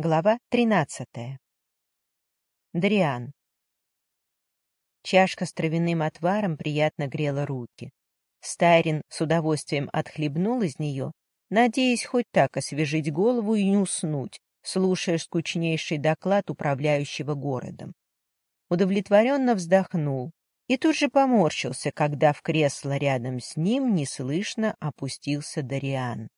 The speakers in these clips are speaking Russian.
Глава тринадцатая. Дриан. Чашка с травяным отваром приятно грела руки. Стайрин с удовольствием отхлебнул из нее, надеясь хоть так освежить голову и не уснуть, слушая скучнейший доклад управляющего городом. Удовлетворенно вздохнул и тут же поморщился, когда в кресло рядом с ним неслышно опустился Дариан.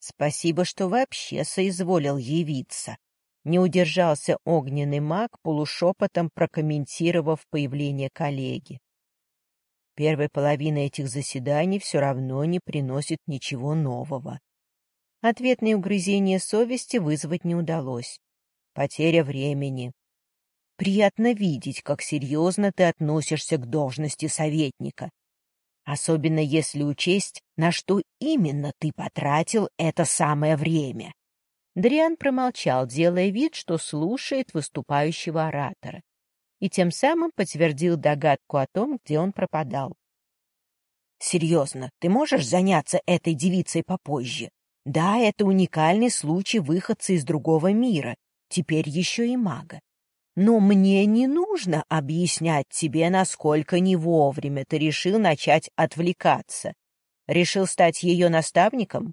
Спасибо, что вообще соизволил явиться. Не удержался огненный маг, полушепотом прокомментировав появление коллеги. Первая половина этих заседаний все равно не приносит ничего нового. Ответные угрызения совести вызвать не удалось. Потеря времени. Приятно видеть, как серьезно ты относишься к должности советника особенно если учесть, на что именно ты потратил это самое время. Дриан промолчал, делая вид, что слушает выступающего оратора, и тем самым подтвердил догадку о том, где он пропадал. «Серьезно, ты можешь заняться этой девицей попозже? Да, это уникальный случай выходца из другого мира, теперь еще и мага. Но мне не нужно объяснять тебе, насколько не вовремя ты решил начать отвлекаться. Решил стать ее наставником?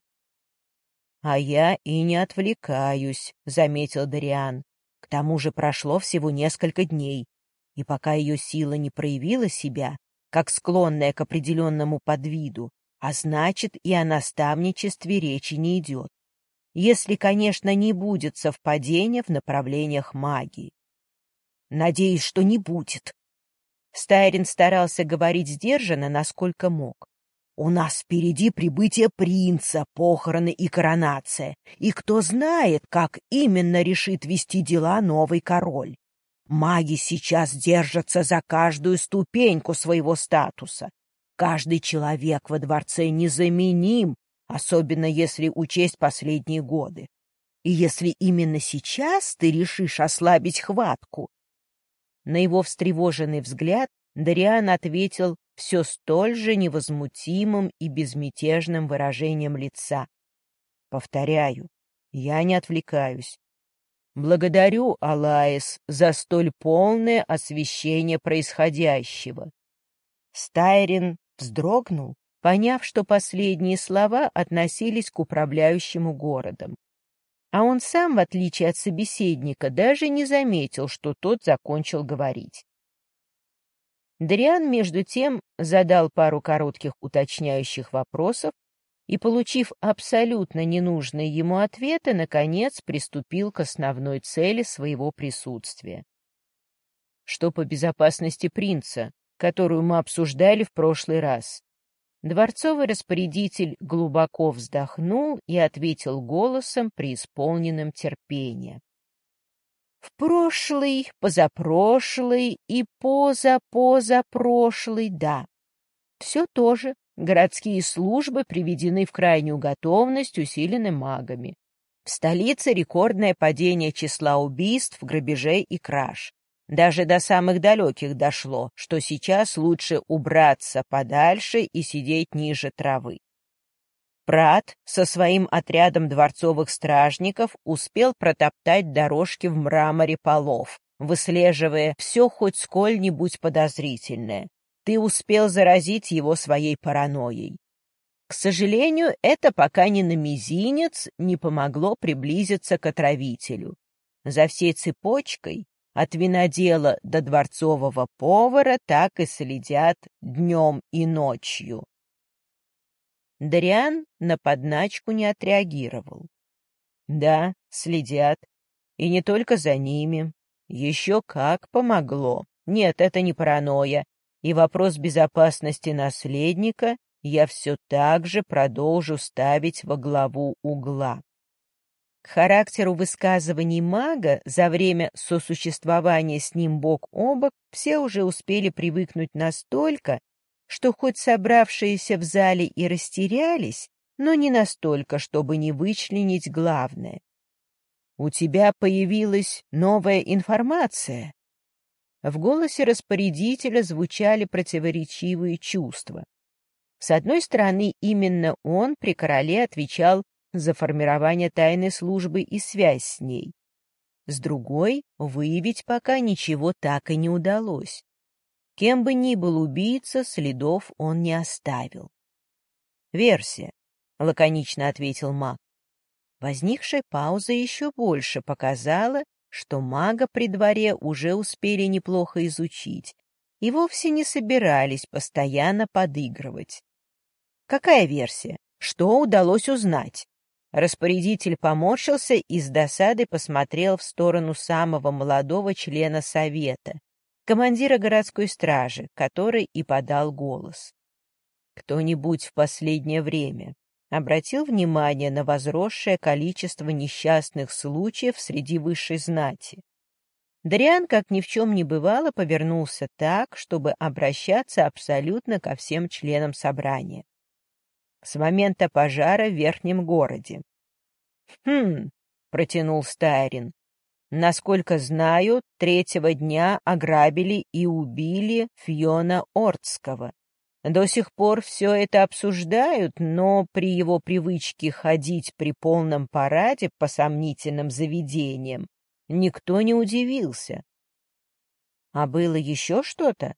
— А я и не отвлекаюсь, — заметил Дариан. К тому же прошло всего несколько дней, и пока ее сила не проявила себя, как склонная к определенному подвиду, а значит, и о наставничестве речи не идет. Если, конечно, не будет совпадения в направлениях магии. Надеюсь, что не будет. Стайрин старался говорить сдержанно, насколько мог. У нас впереди прибытие принца, похороны и коронация, и кто знает, как именно решит вести дела новый король. Маги сейчас держатся за каждую ступеньку своего статуса. Каждый человек во дворце незаменим, особенно если учесть последние годы. И если именно сейчас ты решишь ослабить хватку, на его встревоженный взгляд Дариан ответил все столь же невозмутимым и безмятежным выражением лица. Повторяю, я не отвлекаюсь. Благодарю, Алаис, за столь полное освещение происходящего. Стайрин вздрогнул, поняв, что последние слова относились к управляющему городом а он сам, в отличие от собеседника, даже не заметил, что тот закончил говорить. Дриан, между тем, задал пару коротких уточняющих вопросов и, получив абсолютно ненужные ему ответы, наконец приступил к основной цели своего присутствия. Что по безопасности принца, которую мы обсуждали в прошлый раз. Дворцовый распорядитель глубоко вздохнул и ответил голосом, преисполненным терпения. В прошлый, позапрошлый и позапозапрошлый, да. Все то же. Городские службы приведены в крайнюю готовность, усилены магами. В столице рекордное падение числа убийств, грабежей и краж. Даже до самых далеких дошло, что сейчас лучше убраться подальше и сидеть ниже травы. Прат со своим отрядом дворцовых стражников успел протоптать дорожки в мраморе полов, выслеживая все хоть сколь-нибудь подозрительное. Ты успел заразить его своей паранойей. К сожалению, это пока ни на мизинец не помогло приблизиться к отравителю. За всей цепочкой от винодела до дворцового повара так и следят днем и ночью. Дариан на подначку не отреагировал. Да, следят. И не только за ними. Еще как помогло. Нет, это не паранойя. И вопрос безопасности наследника я все так же продолжу ставить во главу угла. Характеру высказываний мага за время сосуществования с ним бок о бок все уже успели привыкнуть настолько, что хоть собравшиеся в зале и растерялись, но не настолько, чтобы не вычленить главное. «У тебя появилась новая информация». В голосе распорядителя звучали противоречивые чувства. С одной стороны, именно он при короле отвечал за формирование тайной службы и связь с ней. С другой, выявить пока ничего так и не удалось. Кем бы ни был убийца, следов он не оставил. «Версия», — лаконично ответил маг. Возникшая пауза еще больше показала, что мага при дворе уже успели неплохо изучить и вовсе не собирались постоянно подыгрывать. Какая версия? Что удалось узнать? Распорядитель поморщился и с досады посмотрел в сторону самого молодого члена совета, командира городской стражи, который и подал голос. Кто-нибудь в последнее время обратил внимание на возросшее количество несчастных случаев среди высшей знати. Дариан, как ни в чем не бывало, повернулся так, чтобы обращаться абсолютно ко всем членам собрания. С момента пожара в верхнем городе. «Хм», — протянул Стайрин, — «насколько знаю, третьего дня ограбили и убили Фьона Ортского, до сих пор все это обсуждают, но при его привычке ходить при полном параде по сомнительным заведениям никто не удивился. А было еще что-то?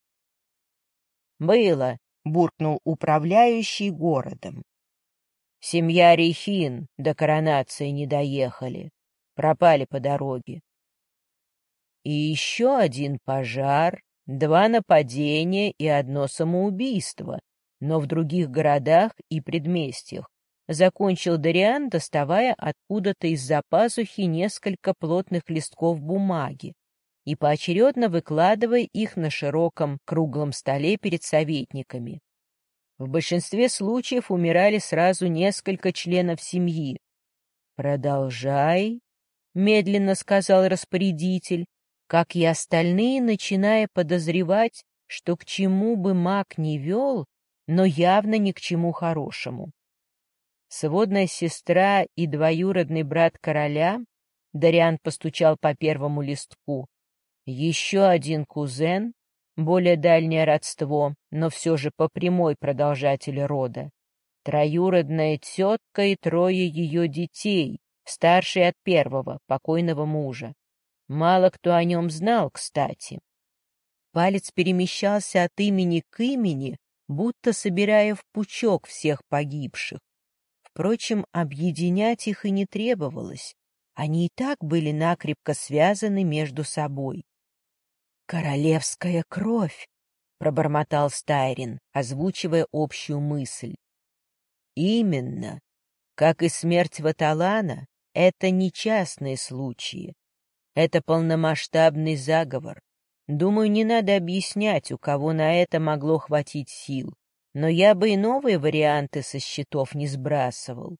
Было, буркнул управляющий городом. Семья Рихин до коронации не доехали, пропали по дороге. И еще один пожар Два нападения и одно самоубийство, но в других городах и предместьях. Закончил Дариан, доставая откуда-то из-за пазухи несколько плотных листков бумаги и поочередно выкладывая их на широком круглом столе перед советниками. В большинстве случаев умирали сразу несколько членов семьи. «Продолжай», — медленно сказал распорядитель, как и остальные, начиная подозревать, что к чему бы маг не вел, но явно ни к чему хорошему. Сводная сестра и двоюродный брат короля, Дариан постучал по первому листку, еще один кузен, более дальнее родство, но все же по прямой продолжатель рода, троюродная тетка и трое ее детей, старшие от первого, покойного мужа. Мало кто о нем знал, кстати. Палец перемещался от имени к имени, будто собирая в пучок всех погибших. Впрочем, объединять их и не требовалось. Они и так были накрепко связаны между собой. «Королевская кровь!» — пробормотал Стайрин, озвучивая общую мысль. «Именно. Как и смерть Ваталана, это не частные случаи. Это полномасштабный заговор. Думаю, не надо объяснять, у кого на это могло хватить сил. Но я бы и новые варианты со счетов не сбрасывал.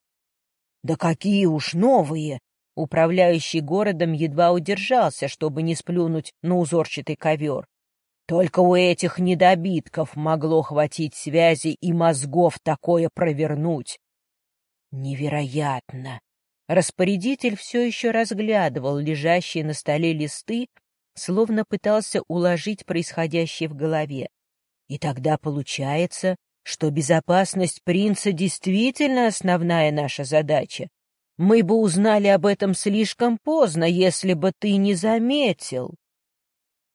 Да какие уж новые! Управляющий городом едва удержался, чтобы не сплюнуть на узорчатый ковер. Только у этих недобитков могло хватить связи и мозгов такое провернуть. Невероятно! Распорядитель все еще разглядывал лежащие на столе листы, словно пытался уложить происходящее в голове. И тогда получается, что безопасность принца действительно основная наша задача. Мы бы узнали об этом слишком поздно, если бы ты не заметил.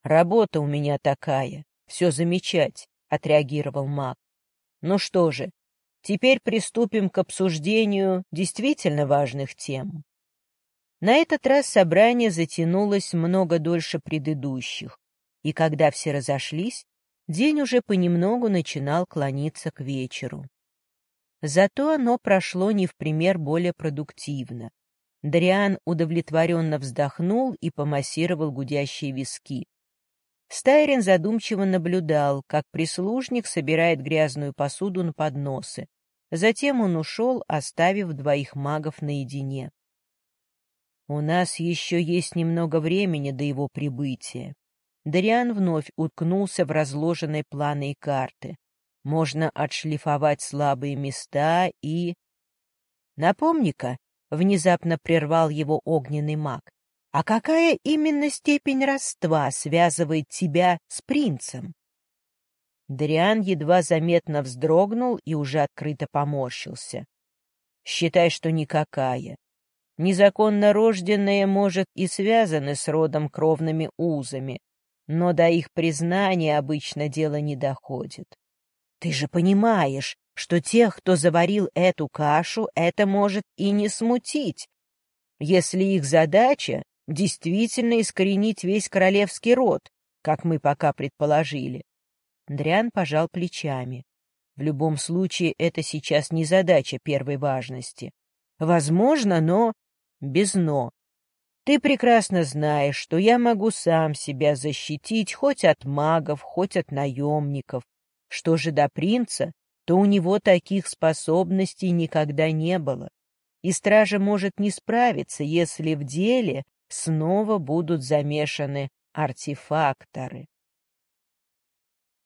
Работа у меня такая, все замечать, — отреагировал маг. Ну что же, Теперь приступим к обсуждению действительно важных тем. На этот раз собрание затянулось много дольше предыдущих, и когда все разошлись, день уже понемногу начинал клониться к вечеру. Зато оно прошло не в пример более продуктивно. Дриан удовлетворенно вздохнул и помассировал гудящие виски. Стайрин задумчиво наблюдал, как прислужник собирает грязную посуду на подносы, Затем он ушел, оставив двоих магов наедине. «У нас еще есть немного времени до его прибытия». Дариан вновь уткнулся в разложенные планы и карты. Можно отшлифовать слабые места и... «Напомни-ка», — внезапно прервал его огненный маг, «а какая именно степень родства связывает тебя с принцем?» Дариан едва заметно вздрогнул и уже открыто поморщился. считай, что никакая. Незаконно рожденные, может, и связаны с родом кровными узами, но до их признания обычно дело не доходит. Ты же понимаешь, что тех, кто заварил эту кашу, это может и не смутить, если их задача действительно искоренить весь королевский род, как мы пока предположили. Дрян пожал плечами. В любом случае, это сейчас не задача первой важности. Возможно, но без «но». Ты прекрасно знаешь, что я могу сам себя защитить хоть от магов, хоть от наемников. Что же до принца, то у него таких способностей никогда не было. И стража может не справиться, если в деле снова будут замешаны артефакторы.